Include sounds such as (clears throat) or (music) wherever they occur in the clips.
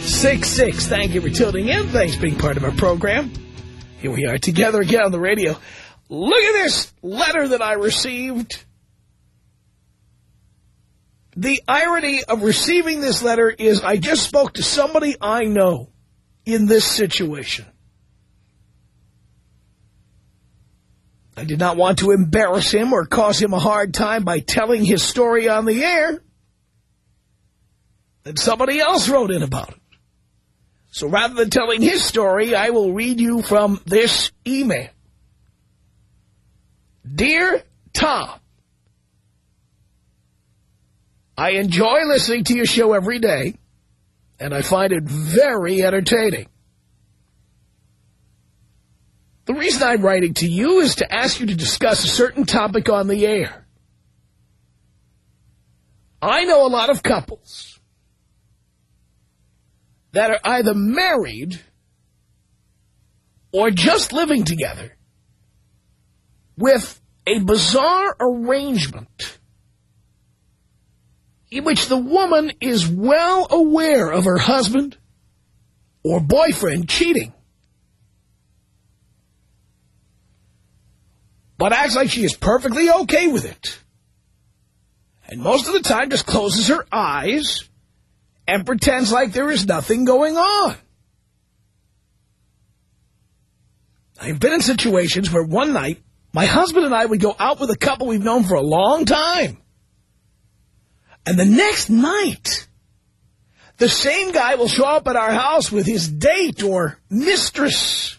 1-800-5800-866. Thank you for tuning in. Thanks for being part of our program. Here we are together again on the radio. Look at this letter that I received. The irony of receiving this letter is I just spoke to somebody I know in this situation. I did not want to embarrass him or cause him a hard time by telling his story on the air. And somebody else wrote in about it. So rather than telling his story, I will read you from this email. Dear Tom, I enjoy listening to your show every day, and I find it very entertaining. The reason I'm writing to you is to ask you to discuss a certain topic on the air. I know a lot of couples that are either married or just living together with a bizarre arrangement in which the woman is well aware of her husband or boyfriend cheating. But acts like she is perfectly okay with it. And most of the time just closes her eyes and pretends like there is nothing going on. I've been in situations where one night, my husband and I would go out with a couple we've known for a long time. And the next night, the same guy will show up at our house with his date or mistress.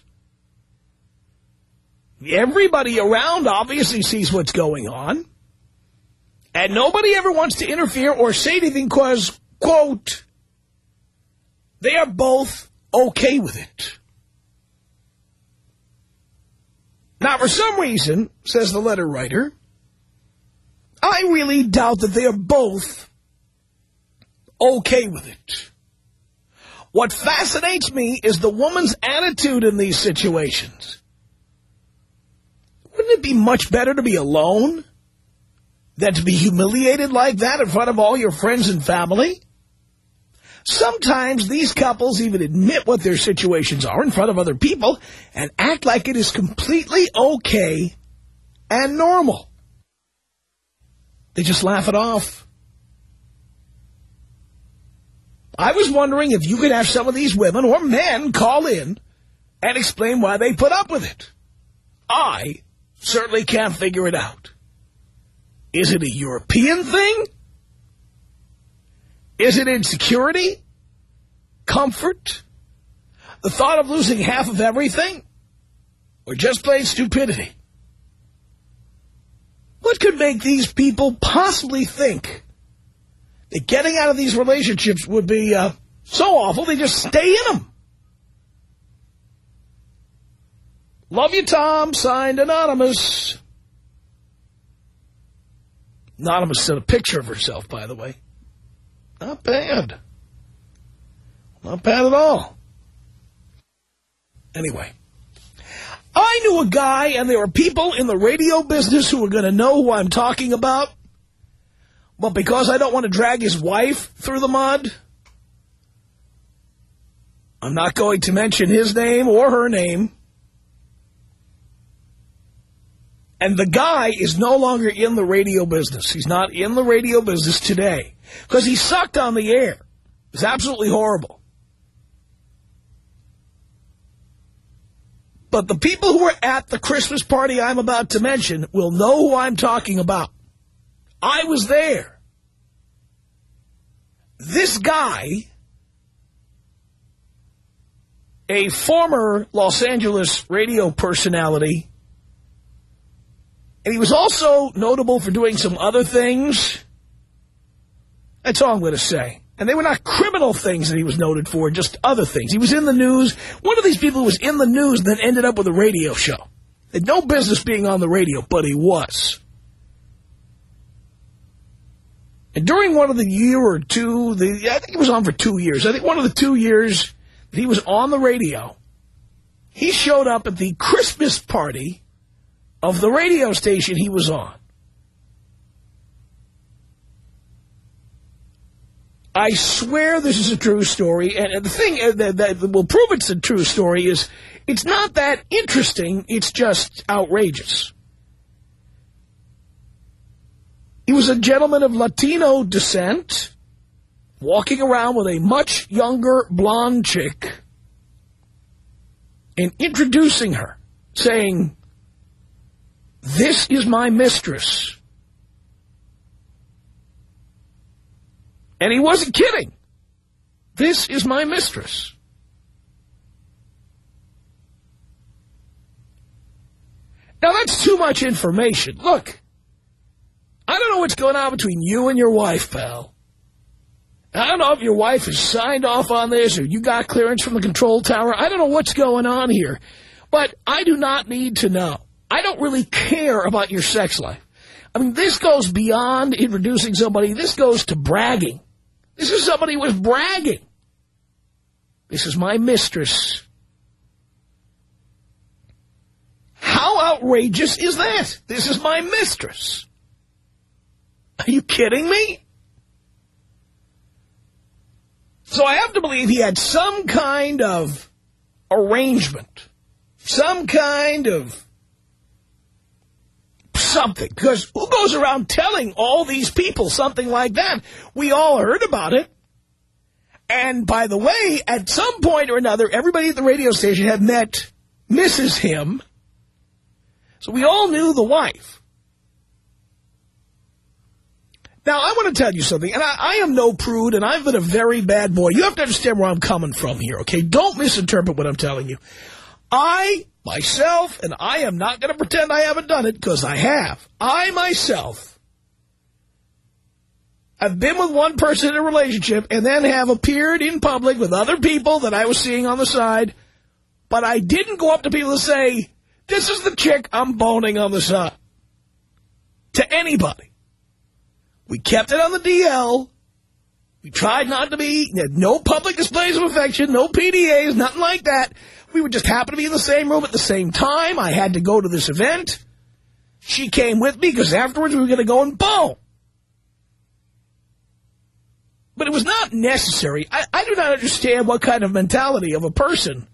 Everybody around obviously sees what's going on. And nobody ever wants to interfere or say anything because, quote, they are both okay with it. Now, for some reason, says the letter writer, I really doubt that they are both okay with it. What fascinates me is the woman's attitude in these situations. Wouldn't it be much better to be alone than to be humiliated like that in front of all your friends and family? Sometimes these couples even admit what their situations are in front of other people and act like it is completely okay and normal. They just laugh it off. I was wondering if you could have some of these women or men call in and explain why they put up with it. I certainly can't figure it out. Is it a European thing? Is it insecurity? Comfort? The thought of losing half of everything? Or just plain stupidity? What could make these people possibly think that getting out of these relationships would be uh, so awful they just stay in them? Love you, Tom. Signed, Anonymous. Anonymous sent a picture of herself, by the way. Not bad. Not bad at all. Anyway. I knew a guy, and there were people in the radio business who were going to know who I'm talking about. But because I don't want to drag his wife through the mud, I'm not going to mention his name or her name. And the guy is no longer in the radio business. He's not in the radio business today. Because he sucked on the air. It was absolutely horrible. But the people who were at the Christmas party I'm about to mention will know who I'm talking about. I was there. This guy, a former Los Angeles radio personality, and he was also notable for doing some other things. That's all I'm going to say. And they were not criminal things that he was noted for, just other things. He was in the news. One of these people was in the news and then ended up with a radio show. Had no business being on the radio, but he was. And during one of the year or two, the, I think he was on for two years. I think one of the two years that he was on the radio, he showed up at the Christmas party of the radio station he was on. I swear this is a true story, and the thing uh, that, that will prove it's a true story is it's not that interesting, it's just outrageous. He was a gentleman of Latino descent, walking around with a much younger blonde chick, and introducing her, saying, this is my mistress. And he wasn't kidding. This is my mistress. Now, that's too much information. Look, I don't know what's going on between you and your wife, pal. I don't know if your wife has signed off on this or you got clearance from the control tower. I don't know what's going on here. But I do not need to know. I don't really care about your sex life. I mean, this goes beyond introducing somebody. This goes to bragging. This is somebody who was bragging. This is my mistress. How outrageous is that? This is my mistress. Are you kidding me? So I have to believe he had some kind of arrangement, some kind of something. Because who goes around telling all these people something like that? We all heard about it. And by the way, at some point or another, everybody at the radio station had met Mrs. Him. So we all knew the wife. Now, I want to tell you something, and I, I, am no prude, and I've been a very bad boy. You have to understand where I'm coming from here, okay? Don't misinterpret what I'm telling you. I myself, and I am not going to pretend I haven't done it because I have. I myself have been with one person in a relationship and then have appeared in public with other people that I was seeing on the side, but I didn't go up to people and say, this is the chick I'm boning on the side. To anybody. We kept it on the DL. We tried not to be, no public displays of affection, no PDAs, nothing like that. We would just happen to be in the same room at the same time. I had to go to this event. She came with me because afterwards we were going to go and bowl. But it was not necessary. I, I do not understand what kind of mentality of a person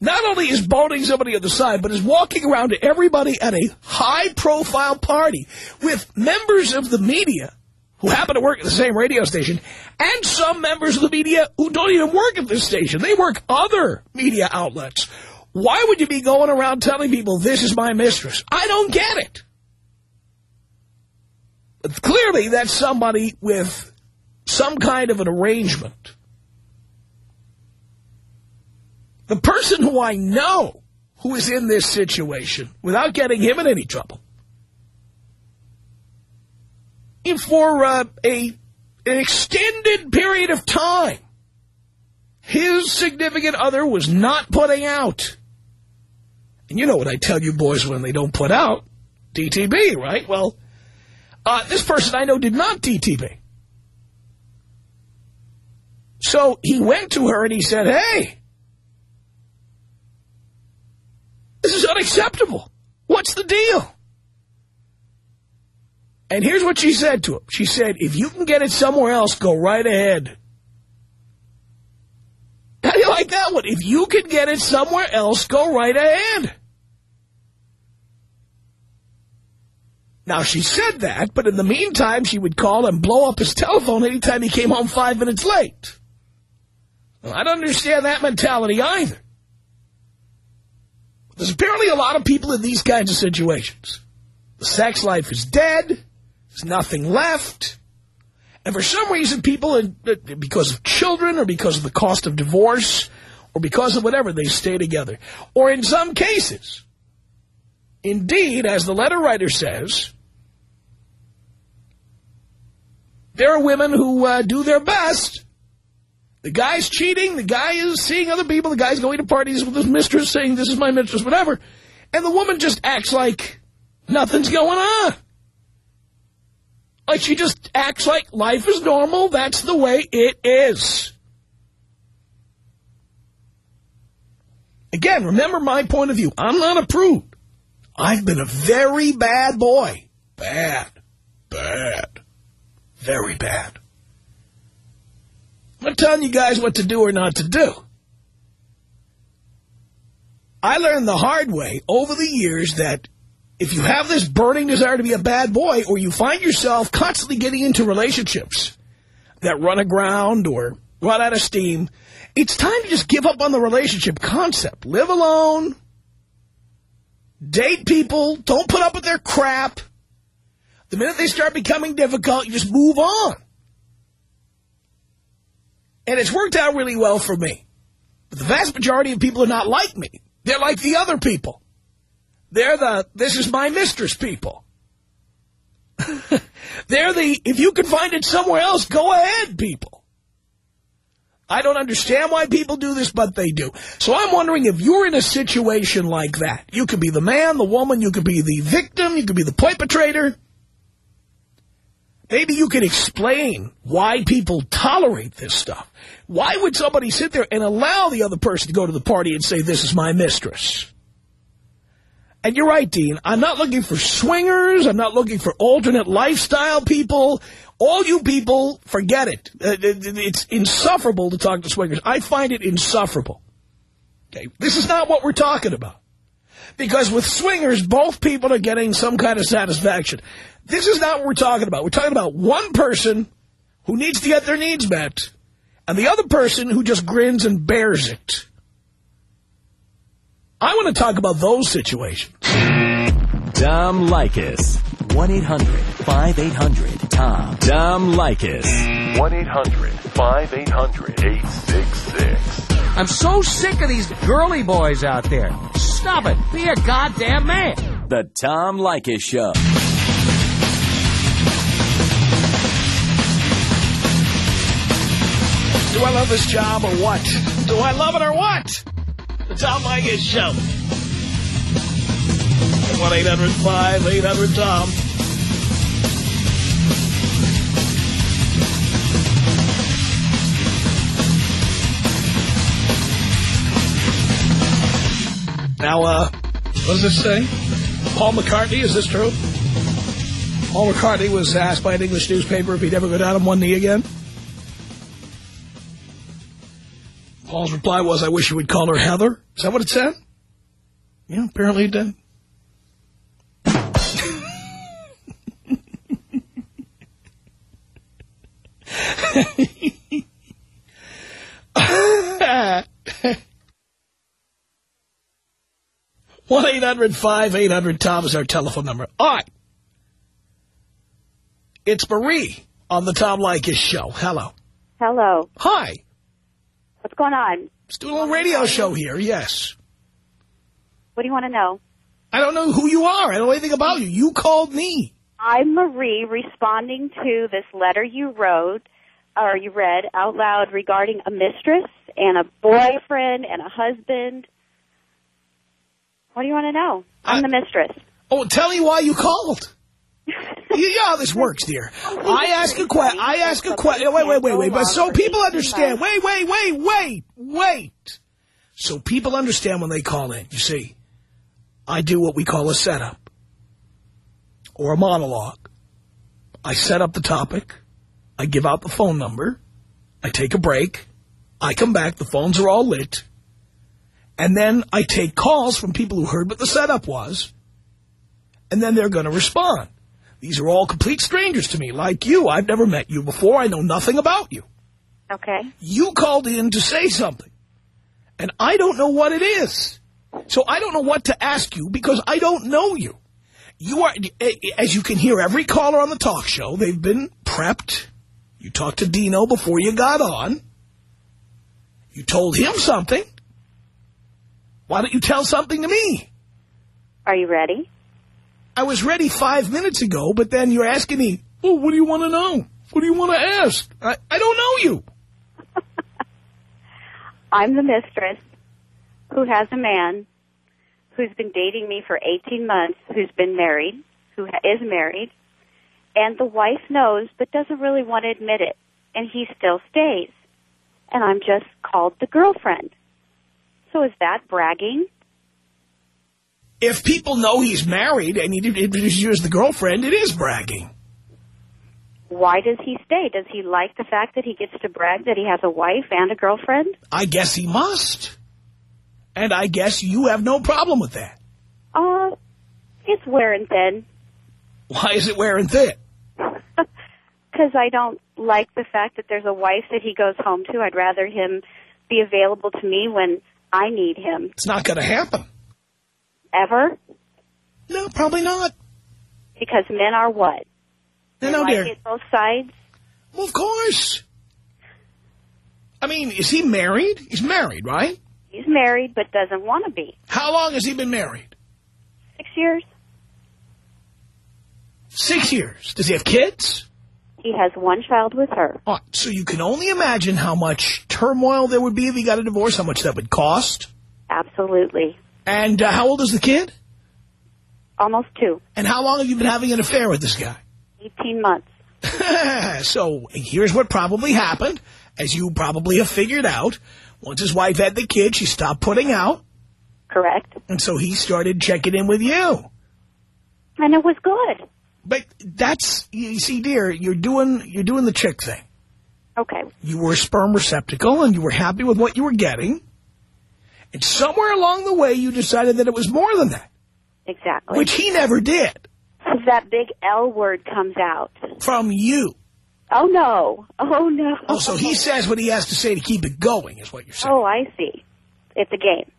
not only is boning somebody on the side, but is walking around to everybody at a high-profile party with members of the media who happen to work at the same radio station, and some members of the media who don't even work at this station. They work other media outlets. Why would you be going around telling people, this is my mistress? I don't get it. But clearly, that's somebody with some kind of an arrangement. The person who I know who is in this situation, without getting him in any trouble, for uh, a an extended period of time, his significant other was not putting out. And you know what I tell you boys when they don't put out? DTB, right? Well, uh, this person I know did not DTB. So he went to her and he said, hey, this is unacceptable. What's the deal? And here's what she said to him. She said, if you can get it somewhere else, go right ahead. How do you like that one? If you can get it somewhere else, go right ahead. Now, she said that, but in the meantime, she would call and blow up his telephone anytime he came home five minutes late. Well, I don't understand that mentality either. There's apparently a lot of people in these kinds of situations. The sex life is dead. There's nothing left. And for some reason, people, because of children or because of the cost of divorce or because of whatever, they stay together. Or in some cases, indeed, as the letter writer says, there are women who uh, do their best. The guy's cheating. The guy is seeing other people. The guy's going to parties with his mistress saying, this is my mistress, whatever. And the woman just acts like nothing's going on. Like she just acts like life is normal. That's the way it is. Again, remember my point of view. I'm not a prude. I've been a very bad boy. Bad. Bad. Very bad. I'm not telling you guys what to do or not to do. I learned the hard way over the years that if you have this burning desire to be a bad boy or you find yourself constantly getting into relationships that run aground or run out of steam, it's time to just give up on the relationship concept. Live alone. Date people. Don't put up with their crap. The minute they start becoming difficult, you just move on. And it's worked out really well for me. But the vast majority of people are not like me. They're like the other people. They're the, this is my mistress people. (laughs) They're the, if you can find it somewhere else, go ahead, people. I don't understand why people do this, but they do. So I'm wondering if you're in a situation like that. You could be the man, the woman, you could be the victim, you could be the perpetrator. Maybe you could explain why people tolerate this stuff. Why would somebody sit there and allow the other person to go to the party and say, this is my mistress? And you're right, Dean. I'm not looking for swingers. I'm not looking for alternate lifestyle people. All you people, forget it. Uh, it's insufferable to talk to swingers. I find it insufferable. Okay, This is not what we're talking about. Because with swingers, both people are getting some kind of satisfaction. This is not what we're talking about. We're talking about one person who needs to get their needs met and the other person who just grins and bears it. I want to talk about those situations. Tom Leykis. 1-800-5800-TOM. Tom Leykis. 1-800-5800-866. I'm so sick of these girly boys out there. Stop it. Be a goddamn man. The Tom Leykis Show. Do I love this job or what? Do I love it or what? The Tom Leykis Show. 1-800-5800-TOM. Now, uh, what does this say? Paul McCartney, is this true? Paul McCartney was asked by an English newspaper if he'd ever go down on one knee again. Paul's reply was, I wish you would call her Heather. Is that what it said? Yeah, apparently it did. one eight hundred 800 tom is our telephone number. All right. It's Marie on the Tom Leykis show. Hello. Hello. Hi. What's going on? Let's do a little radio show here, yes. What do you want to know? I don't know who you are. I don't know anything about you. You called me. I'm Marie responding to this letter you wrote, or you read out loud regarding a mistress and a boyfriend and a husband. What do you want to know? I'm I- the mistress. Oh, tell me why you called. You know how this works, dear. I ask a question. I ask a question. Wait, wait, wait, wait. But so people understand. Wait, wait, wait, wait, wait. So people understand when they call in. You see, I do what we call a setup or a monologue. I set up the topic. I give out the phone number. I take a break. I come back. The phones are all lit. And then I take calls from people who heard what the setup was. And then they're going to respond. These are all complete strangers to me, like you. I've never met you before. I know nothing about you. Okay. You called in to say something. And I don't know what it is. So I don't know what to ask you because I don't know you. You are, as you can hear every caller on the talk show, they've been prepped. You talked to Dino before you got on. You told him something. Why don't you tell something to me? Are you ready? I was ready five minutes ago, but then you're asking me, oh, what do you want to know? What do you want to ask? I, I don't know you. (laughs) I'm the mistress who has a man who's been dating me for 18 months, who's been married, who is married, and the wife knows but doesn't really want to admit it, and he still stays. And I'm just called the girlfriend. So is that bragging? If people know he's married and he introduces you as the girlfriend, it is bragging. Why does he stay? Does he like the fact that he gets to brag that he has a wife and a girlfriend? I guess he must. And I guess you have no problem with that. Uh, it's wearing thin. Why is it wearing thin? (laughs) Because I don't like the fact that there's a wife that he goes home to. I'd rather him be available to me when I need him. It's not going to happen. Ever? No, probably not. Because men are what? No, no, dear. both sides? Well, of course. I mean, is he married? He's married, right? He's married but doesn't want to be. How long has he been married? Six years? Six years. Does he have kids? He has one child with her. Oh, so you can only imagine how much turmoil there would be if he got a divorce, how much that would cost. Absolutely. And uh, how old is the kid? Almost two. And how long have you been having an affair with this guy? 18 months. (laughs) so here's what probably happened, as you probably have figured out. Once his wife had the kid, she stopped putting out. Correct. And so he started checking in with you. And it was good. But that's, you see, dear, you're doing, you're doing the chick thing. Okay. You were a sperm receptacle and you were happy with what you were getting. And somewhere along the way, you decided that it was more than that. Exactly. Which he never did. So that big L word comes out. From you. Oh, no. Oh, no. Oh, so he says what he has to say to keep it going, is what you're saying. Oh, I see. It's a game.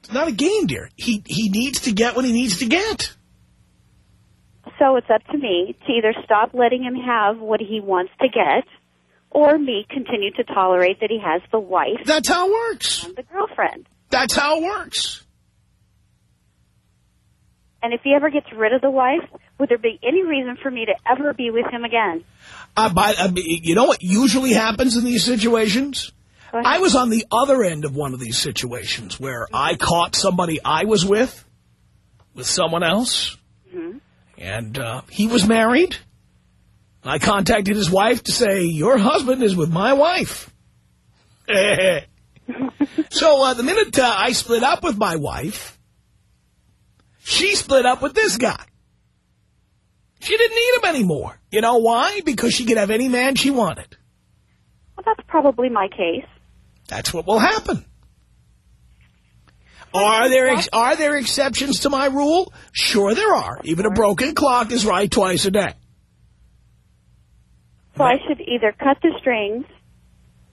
It's not a game, dear. He, he needs to get what he needs to get. So it's up to me to either stop letting him have what he wants to get or me continue to tolerate that he has the wife That's how it works. and the girlfriend. That's how it works. And if he ever gets rid of the wife, would there be any reason for me to ever be with him again? Uh, but, uh, you know what usually happens in these situations? I was on the other end of one of these situations where I caught somebody I was with, with someone else, Mhm. and uh, he was married. I contacted his wife to say, your husband is with my wife. (laughs) (laughs) so uh, the minute uh, I split up with my wife, she split up with this guy. She didn't need him anymore. You know why? Because she could have any man she wanted. Well, that's probably my case. That's what will happen. Are there ex are there exceptions to my rule? Sure there are. Even a broken clock is right twice a day. So I should either cut the strings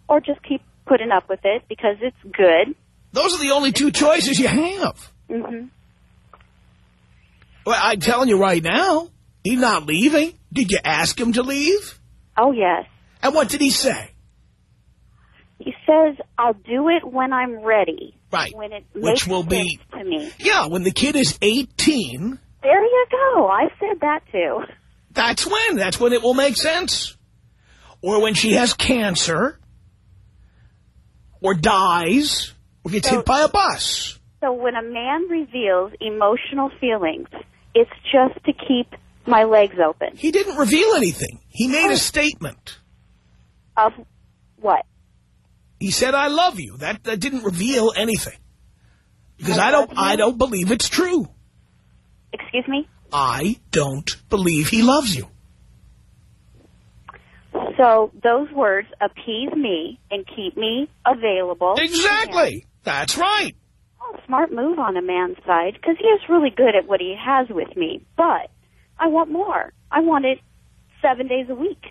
or just keep putting up with it because it's good. Those are the only two choices you have. hmm Well, I'm telling you right now, he's not leaving. Did you ask him to leave? Oh, yes. And what did he say? He says, I'll do it when I'm ready. Right. When it Which will be- to me. Yeah, when the kid is 18, There you go. I said that too. that's when. That's when it will make sense. Or when she has cancer, or dies, or gets So- hit by a bus. So when a man reveals emotional feelings, it's just to keep my legs open. He didn't reveal anything. He made a oh. statement. Of what? He said, I love you. That, that didn't reveal anything. Because I I don't, you? I don't believe it's true. Excuse me? I don't believe he loves you. So those words appease me and keep me available. Exactly. That's right. Oh, smart move on a man's side because he is really good at what he has with me. But I want more. I want it seven days a week.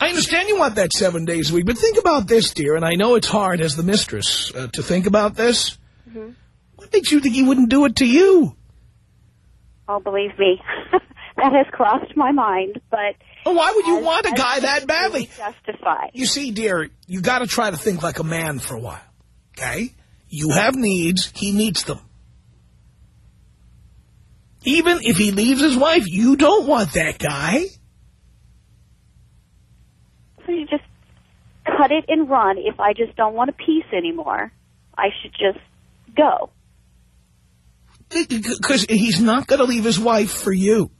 I understand you want that seven days a week, but think about this, dear, and I know it's hard as the mistress uh, to think about this. When What makes you think he wouldn't do it to you? Oh, believe me, (laughs) that has crossed my mind. But well, why would you as, want a guy that badly? Justify. You see, dear, you got to try to think like a man for a while. Okay, you have needs; he meets them. Even if he leaves his wife, you don't want that guy. So you just cut it and run. If I just don't want a piece anymore, I should just go. Because he's not going to leave his wife for you.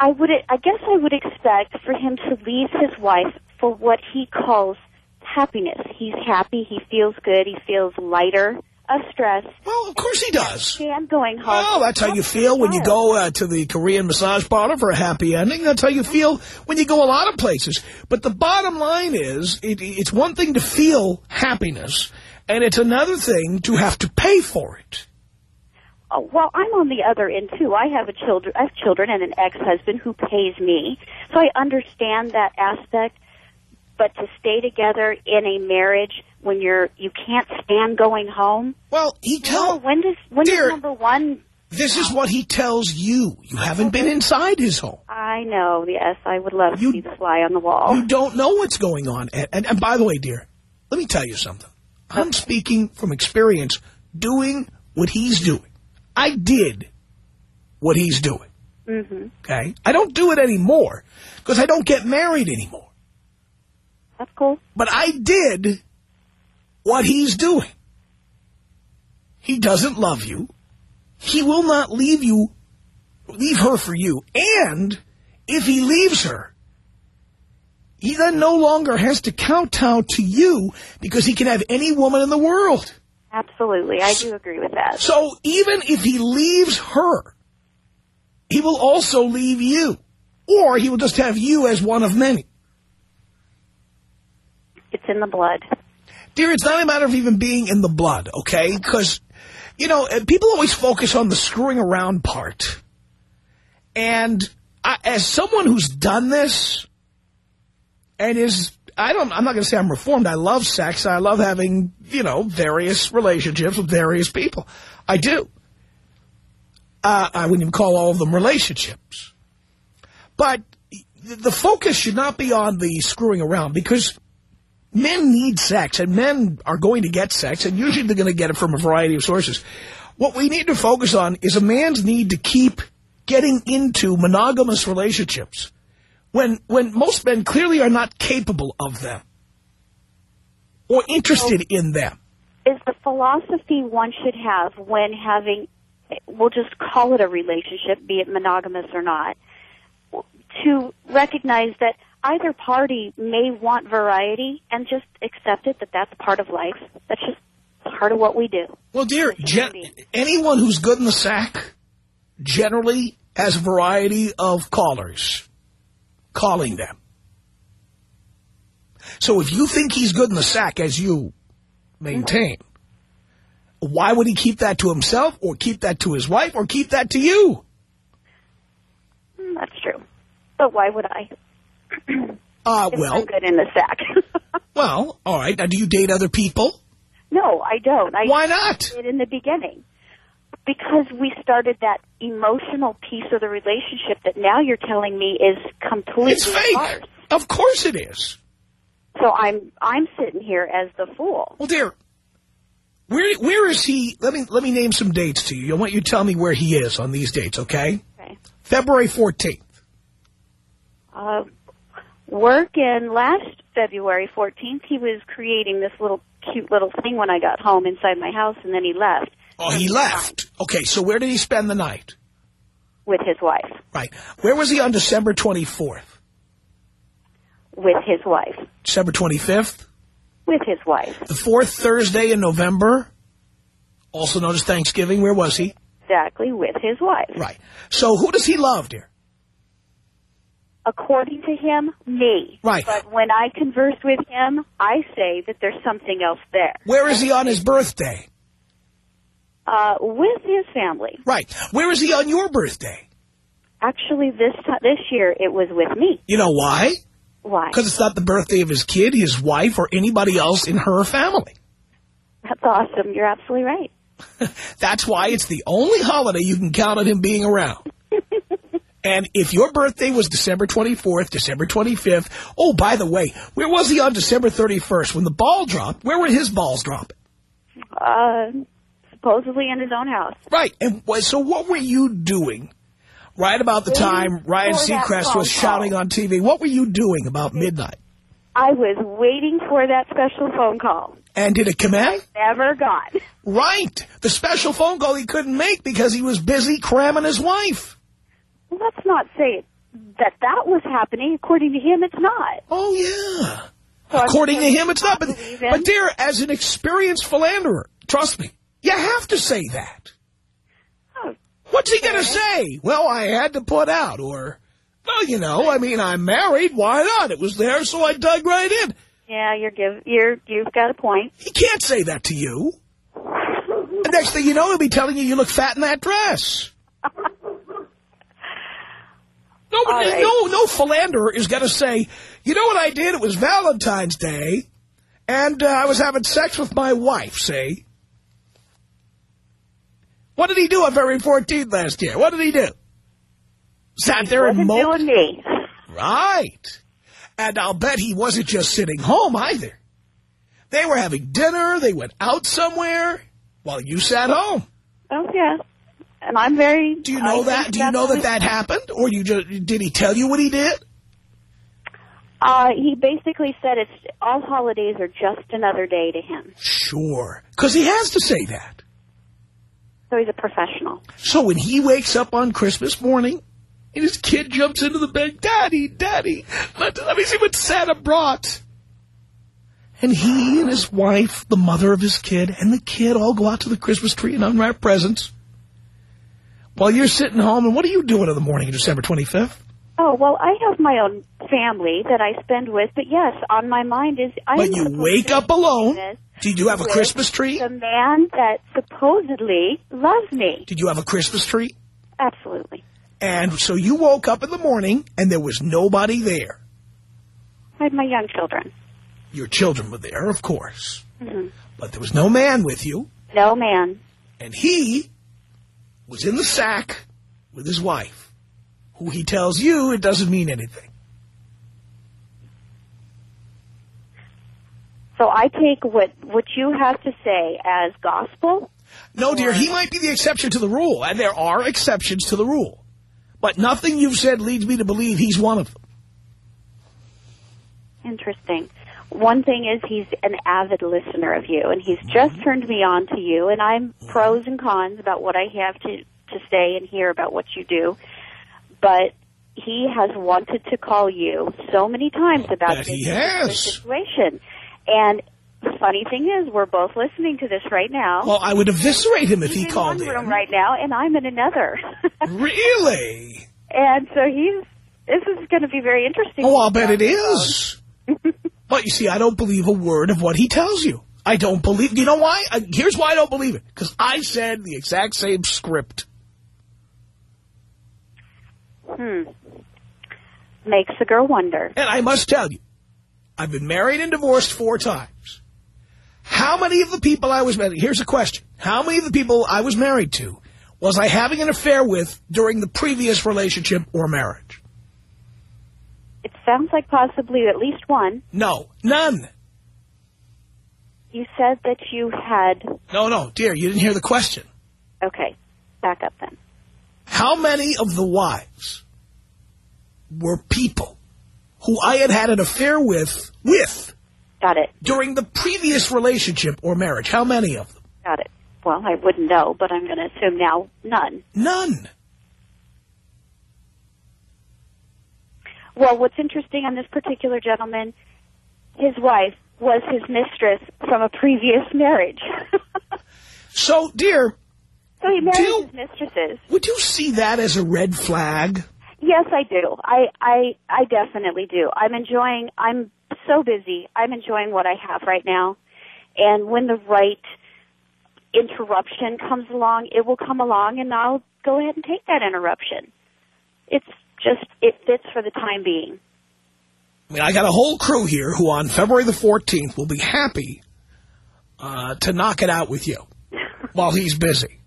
I would. I guess I would expect for him to leave his wife for what he calls happiness. He's happy. He feels good. He feels lighter of stress. Well, of course he does. I'm going home. Well, that's how you feel when you go uh, to the Korean massage parlor for a happy ending. That's how you feel when you go a lot of places. But the bottom line is, it, it's one thing to feel happiness, and it's another thing to have to pay for it. Oh, well, I'm on the other end too. I have a children, I have children and an ex-husband who pays me, so I understand that aspect. But to stay together in a marriage when you're you can't stand going home. Well, he tells when does when dear, does number one. This is what he tells you. You haven't been inside his home. I know. Yes, I would love you, to be the fly on the wall. You don't know what's going on. And, and, and by the way, dear, let me tell you something. I'm speaking from experience doing what he's doing. I did what he's doing. Mm -hmm. Okay? I don't do it anymore because I don't get married anymore. That's cool. But I did what he's doing. He doesn't love you. He will not leave you, leave her for you. And if he leaves her, he then no longer has to kowtow to you because he can have any woman in the world. Absolutely. I do agree with that. So even if he leaves her, he will also leave you. Or he will just have you as one of many. It's in the blood. Dear, it's not a matter of even being in the blood, okay? Because, you know, uh, people always focus on the screwing around part. And I, as someone who's done this and is, I don't, I'm not going to say I'm reformed. I love sex. I love having, you know, various relationships with various people. I do. Uh, I wouldn't even call all of them relationships. But the focus should not be on the screwing around because men need sex, and men are going to get sex, and usually they're going to get it from a variety of sources. What we need to focus on is a man's need to keep getting into monogamous relationships when when most men clearly are not capable of them or interested in them. Is the philosophy one should have when having, we'll just call it a relationship, be it monogamous or not, to recognize that either party may want variety and just accept it that that's part of life. That's just part of what we do. Well, dear, anyone who's good in the sack generally has a variety of callers calling them. So if you think he's good in the sack, as you maintain, why would he keep that to himself or keep that to his wife or keep that to you? Hmm, that's true. But why would I? (clears throat) Uh, well. I'm good in the sack. (laughs) well, all right. Now, do you date other people? No, I don't. I Why not? did in the beginning. Because we started that emotional piece of the relationship that now you're telling me is completely It's fake. Farce. Of course it is. So I'm I'm sitting here as the fool. Well, dear, where where is he? Let me let me name some dates to you. I want you to tell me where he is on these dates, okay? Okay. February 14th. Uh, work in last February 14th, he was creating this little cute little thing when I got home inside my house, and then he left. Oh, he left. Okay, so where did he spend the night? With his wife. Right. Where was he on December 24th? With his wife. December 25th? With his wife. The fourth Thursday in November, also known as Thanksgiving, where was he? Exactly, with his wife. Right. So who does he love, dear? according to him, me. Right. But when I converse with him, I say that there's something else there. Where is he on his birthday? Uh, with his family. Right. Where is he on your birthday? Actually, this this year it was with me. You know why? Why? Because it's not the birthday of his kid, his wife, or anybody else in her family. That's awesome. You're absolutely right. (laughs) That's why it's the only holiday you can count on him being around. (laughs) and if your birthday was December 24th, December 25th, oh, by the way, where was he on December 31st? When the ball dropped, where were his balls dropping? Uh, supposedly in his own house. Right. And so what were you doing right about the time Ryan Seacrest was shouting on TV? What were you doing about midnight? I was waiting for that special phone call. And did it come in? Never got. Right. The special phone call he couldn't make because he was busy cramming his wife. Well, let's not say that that was happening. According to him, it's not. Oh, yeah. So According to him, it's not. But, but dear, as an experienced philanderer, trust me, you have to say that. Oh, What's he going to say? Well, I had to put out, or, well, you know, I mean, I'm married. Why not? It was there, so I dug right in. yeah, you're give you're you've got a point. He can't say that to you. The next thing you know, he'll be telling you you look fat in that dress. (laughs) No, right. no, no philanderer is going to say, you know what I did? It was Valentine's Day, and uh, I was having sex with my wife, see? What did he do on February 14th last year? What did he do? Sat there and moped? me. Right. And I'll bet he wasn't just sitting home either. They were having dinner. They went out somewhere while you sat home. Oh yeah, and I'm very. Do you know I that? Do you know that that happened? Or you just, did he tell you what he did? Uh, he basically said it's all holidays are just another day to him. Sure. Because he has to say that. So he's a professional. So when he wakes up on Christmas morning and his kid jumps into the bed, Daddy, Daddy, let, let me see what Santa brought. And he and his wife, the mother of his kid, and the kid all go out to the Christmas tree and unwrap presents. While you're sitting home, and what are you doing in the morning of December 25th? Oh well, I have my own family that I spend with, but yes, on my mind is I. But you wake up alone. Did you have a Christmas tree? The man that supposedly loves me. Did you have a Christmas tree? Absolutely. And so you woke up in the morning and there was nobody there. I had my young children. Your children were there, of course. hmm But there was no man with you. No man. And he was in the sack with his wife, who he tells you it doesn't mean anything. So I take what what you have to say as gospel. No, dear, he might be the exception to the rule, and there are exceptions to the rule. But nothing you've said leads me to believe he's one of them. Interesting. One thing is he's an avid listener of you, and he's just Mm-hmm. turned me on to you, and I'm pros and cons about what I have to to say and hear about what you do. But he has wanted to call you so many times about Bet this has. situation. And the funny thing is, we're both listening to this right now. Well, I would eviscerate him if he's he in called one in. room right now, and I'm in another. (laughs) Really? and so he's. This is going to be very interesting. Oh, I'll bet it is. but you see, I don't believe a word of what he tells you. I don't believe. You know why? I, here's why I don't believe it. Because I said the exact same script. Hmm. Makes the girl wonder. And I must tell you, I've been married and divorced four times. How many of the people I was married, here's a question. How many of the people I was married to was I having an affair with during the previous relationship or marriage? It sounds like possibly at least one. No, none. You said that you had. No, no, dear, you didn't hear the question. Okay, back up then. How many of the wives were people who I had had an affair with, with, Got it. during the previous relationship or marriage? How many of them? Got it. Well, I wouldn't know, but I'm going to assume now none. None. Well, what's interesting on this particular gentleman, his wife was his mistress from a previous marriage. (laughs) So, dear, so he married his mistresses. would you see that as a red flag? Yes, I do. I, I, I definitely do. I'm enjoying, I'm so busy. I'm enjoying what I have right now. And when the right interruption comes along, it will come along and I'll go ahead and take that interruption. It's just, it fits for the time being. I mean, I got a whole crew here who on February the 14th will be happy uh, to knock it out with you (laughs) while he's busy.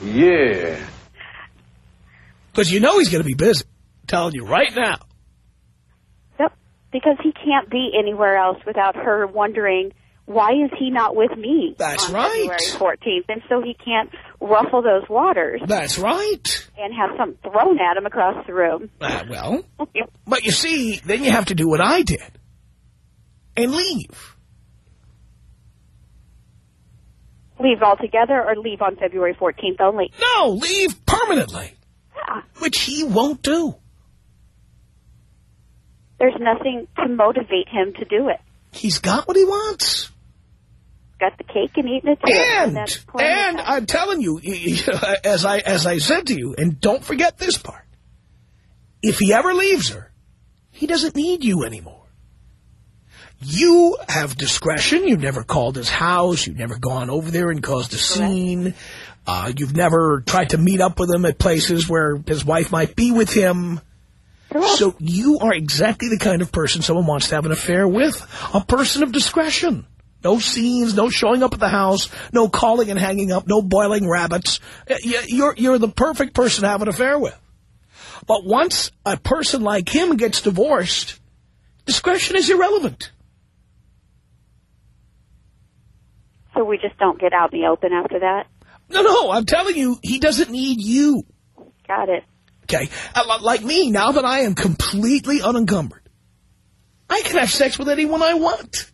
Yeah. Because you know he's going to be busy. Telling you right now. Yep. Because he can't be anywhere else without her wondering, why is he not with me That's on right. February 14th? And so he can't ruffle those waters That's right. and have something thrown at him across the room. Uh, well, (laughs) but you see, then you have to do what I did and leave. Leave altogether or leave on February 14th only? No, leave permanently, Yeah. which he won't do. There's nothing to motivate him to do it. He's got what he wants. Got the cake and eating it too. And, plenty and. I'm telling you, (laughs) as I, as I said to you, and don't forget this part, if he ever leaves her, he doesn't need you anymore. You have discretion. You've never called his house. You've never gone over there and caused a scene. Uh, you've never tried to meet up with him at places where his wife might be with him. So you are exactly the kind of person someone wants to have an affair with. A person of discretion. No scenes, no showing up at the house, no calling and hanging up, no boiling rabbits. You're, you're the perfect person to have an affair with. But once a person like him gets divorced, discretion is irrelevant. So we just don't get out in the open after that? No, no, I'm telling you, he doesn't need you. Got it. Okay? Like me, now that I am completely unencumbered, I can have sex with anyone I want.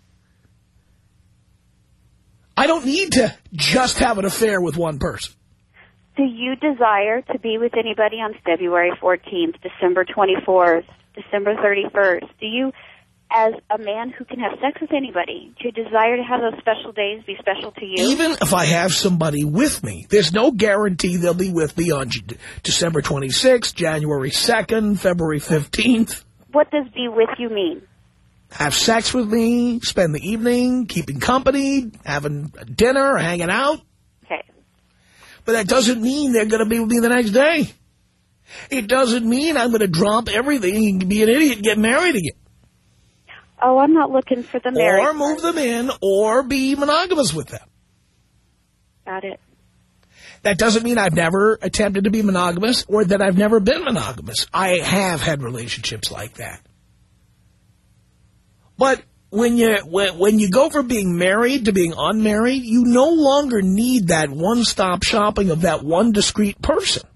I don't need to just have an affair with one person. Do you desire to be with anybody on February 14th, December 24th, December 31st? Do you, as a man who can have sex with anybody, do you desire to have those special days be special to you? Even if I have somebody with me, there's no guarantee they'll be with me on December 26th, January 2nd, February 15th. what does be with you mean? Have sex with me, spend the evening, keeping company, having dinner, hanging out. Okay. But that doesn't mean they're going to be with me the next day. It doesn't mean I'm going to drop everything and be an idiot and get married again. Oh, I'm not looking for the marriage. Or move them in or be monogamous with them. Got it. That doesn't mean I've never attempted to be monogamous or that I've never been monogamous. I have had relationships like that. But when you when, when you go from being married to being unmarried, you no longer need that one-stop shopping of that one discrete person.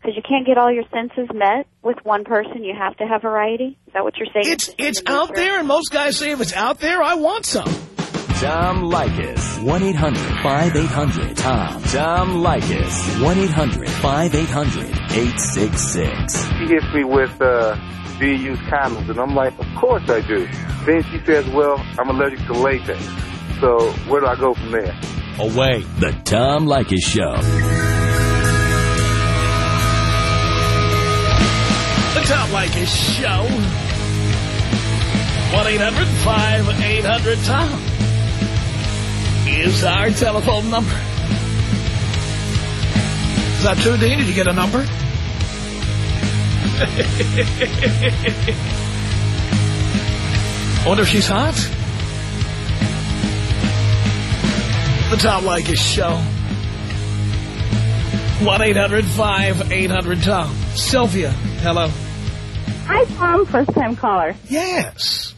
Because you can't get all your senses met with one person. You have to have variety. Is that what you're saying? It's in it's the out there, and most guys say if it's out there, I want some. Tom Leykis. 1-800-5800-TOM. Tom Leykis. 1-800-5800-866. She hits me with, uh, do you use condoms? And I'm like, of course I do. Then she says, well, I'm allergic to latex. So where do I go from there? Away. The Tom Leykis Show. The Tom Leykis Show. 1-800-5800-TOM is our telephone number. Is that true, Dean? Did you get a number? Wonder if she's hot. The Tom Leykis Show. 1-800-5800-TOM. Sylvia, hello. Hi, Tom. First time caller. Yes.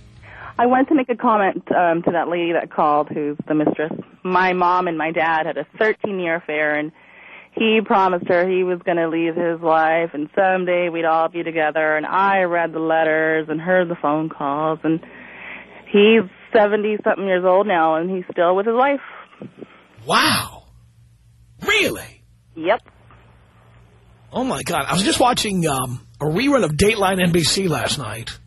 I wanted to make a comment um, to that lady that called who's the mistress. My mom and my dad had a 13 year affair, and he promised her he was going to leave his wife, and someday we'd all be together. And I read the letters and heard the phone calls, and he's 70 something years old now, and he's still with his wife. Wow. Really? Yep. Oh, my God. I was just watching um, a rerun of Dateline NBC last night.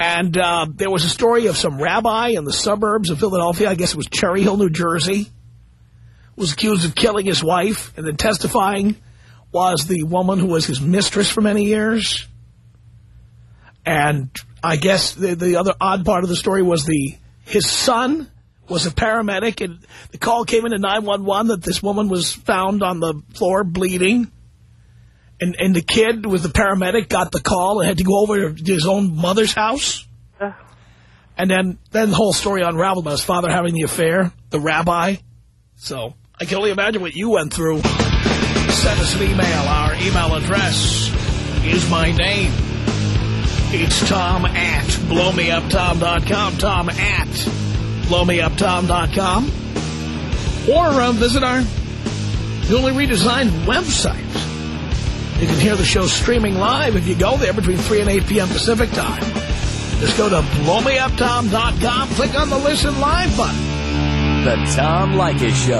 And uh, there was a story of some rabbi in the suburbs of Philadelphia. I guess it was Cherry Hill, New Jersey. Was accused of killing his wife. And then testifying was the woman who was his mistress for many years. And I guess the, the other odd part of the story was the his son was a paramedic. And the call came into 911 that this woman was found on the floor bleeding. And, and the kid with the paramedic got the call and had to go over to his own mother's house. Ugh. And then, then the whole story unraveled about his father having the affair, the rabbi. So I can only imagine what you went through. Send us an email. Our email address is my name. It's Tom at blowmeuptom.com. Tom at blowmeuptom.com. Or uh, visit our newly redesigned website. You can hear the show streaming live if you go there between 3 and 8 p.m. Pacific time. Just go to blowmeuptom.com, click on the Listen Live button. The Tom Leykis Show.